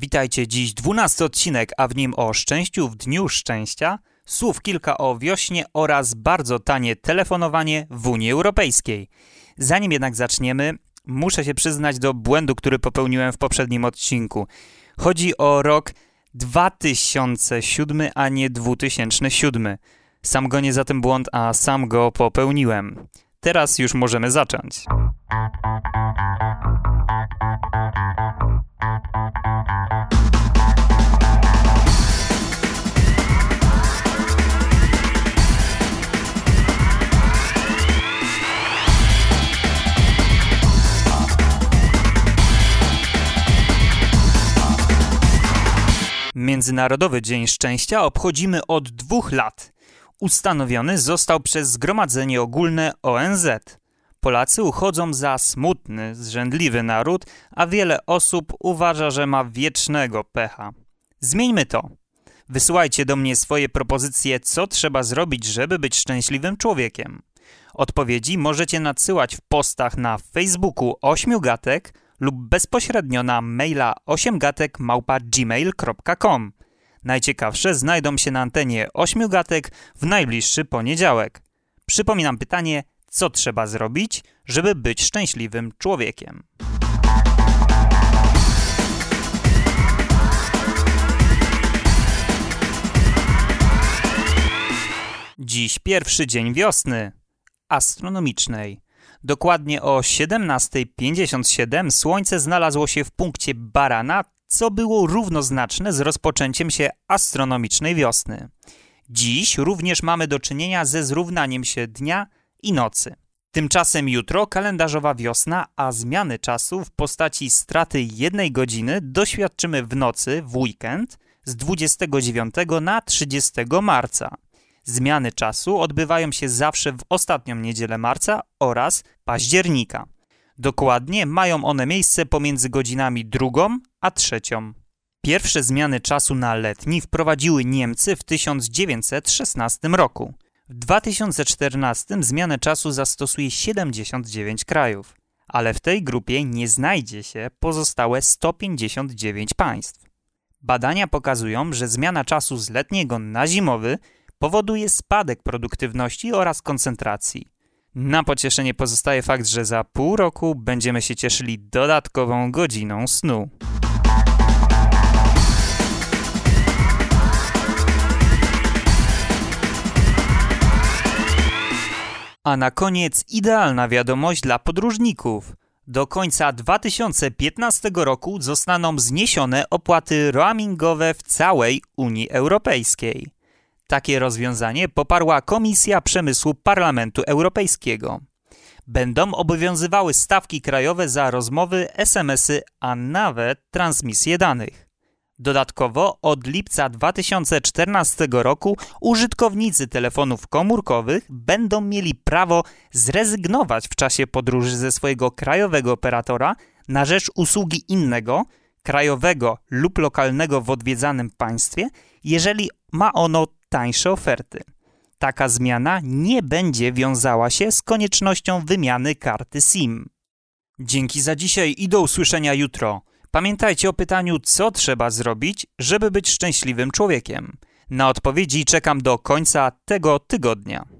Witajcie dziś dwunasty odcinek, a w nim o szczęściu w dniu szczęścia, słów kilka o wiośnie oraz bardzo tanie telefonowanie w Unii Europejskiej. Zanim jednak zaczniemy, muszę się przyznać do błędu, który popełniłem w poprzednim odcinku. Chodzi o rok 2007, a nie 2007. Sam go nie za ten błąd, a sam go popełniłem. Teraz już możemy zacząć. Międzynarodowy Dzień Szczęścia obchodzimy od dwóch lat. Ustanowiony został przez Zgromadzenie Ogólne ONZ. Polacy uchodzą za smutny, zrzędliwy naród, a wiele osób uważa, że ma wiecznego pecha. Zmieńmy to. Wysyłajcie do mnie swoje propozycje, co trzeba zrobić, żeby być szczęśliwym człowiekiem. Odpowiedzi możecie nadsyłać w postach na Facebooku Ośmiu Gatek lub bezpośrednio na maila 8gatek.gmail.com. Najciekawsze znajdą się na antenie 8 gatek w najbliższy poniedziałek. Przypominam pytanie, co trzeba zrobić, żeby być szczęśliwym człowiekiem. Dziś pierwszy dzień wiosny astronomicznej. Dokładnie o 17.57 Słońce znalazło się w punkcie Barana, co było równoznaczne z rozpoczęciem się astronomicznej wiosny. Dziś również mamy do czynienia ze zrównaniem się dnia i nocy. Tymczasem jutro kalendarzowa wiosna, a zmiany czasu w postaci straty jednej godziny doświadczymy w nocy w weekend z 29 na 30 marca. Zmiany czasu odbywają się zawsze w ostatnią niedzielę marca oraz października. Dokładnie mają one miejsce pomiędzy godzinami drugą a trzecią. Pierwsze zmiany czasu na letni wprowadziły Niemcy w 1916 roku. W 2014 zmianę czasu zastosuje 79 krajów, ale w tej grupie nie znajdzie się pozostałe 159 państw. Badania pokazują, że zmiana czasu z letniego na zimowy powoduje spadek produktywności oraz koncentracji. Na pocieszenie pozostaje fakt, że za pół roku będziemy się cieszyli dodatkową godziną snu. A na koniec idealna wiadomość dla podróżników. Do końca 2015 roku zostaną zniesione opłaty roamingowe w całej Unii Europejskiej. Takie rozwiązanie poparła Komisja Przemysłu Parlamentu Europejskiego. Będą obowiązywały stawki krajowe za rozmowy, SMS-y, a nawet transmisję danych. Dodatkowo od lipca 2014 roku użytkownicy telefonów komórkowych będą mieli prawo zrezygnować w czasie podróży ze swojego krajowego operatora na rzecz usługi innego, krajowego lub lokalnego w odwiedzanym państwie, jeżeli ma ono tańsze oferty. Taka zmiana nie będzie wiązała się z koniecznością wymiany karty SIM. Dzięki za dzisiaj i do usłyszenia jutro. Pamiętajcie o pytaniu, co trzeba zrobić, żeby być szczęśliwym człowiekiem. Na odpowiedzi czekam do końca tego tygodnia.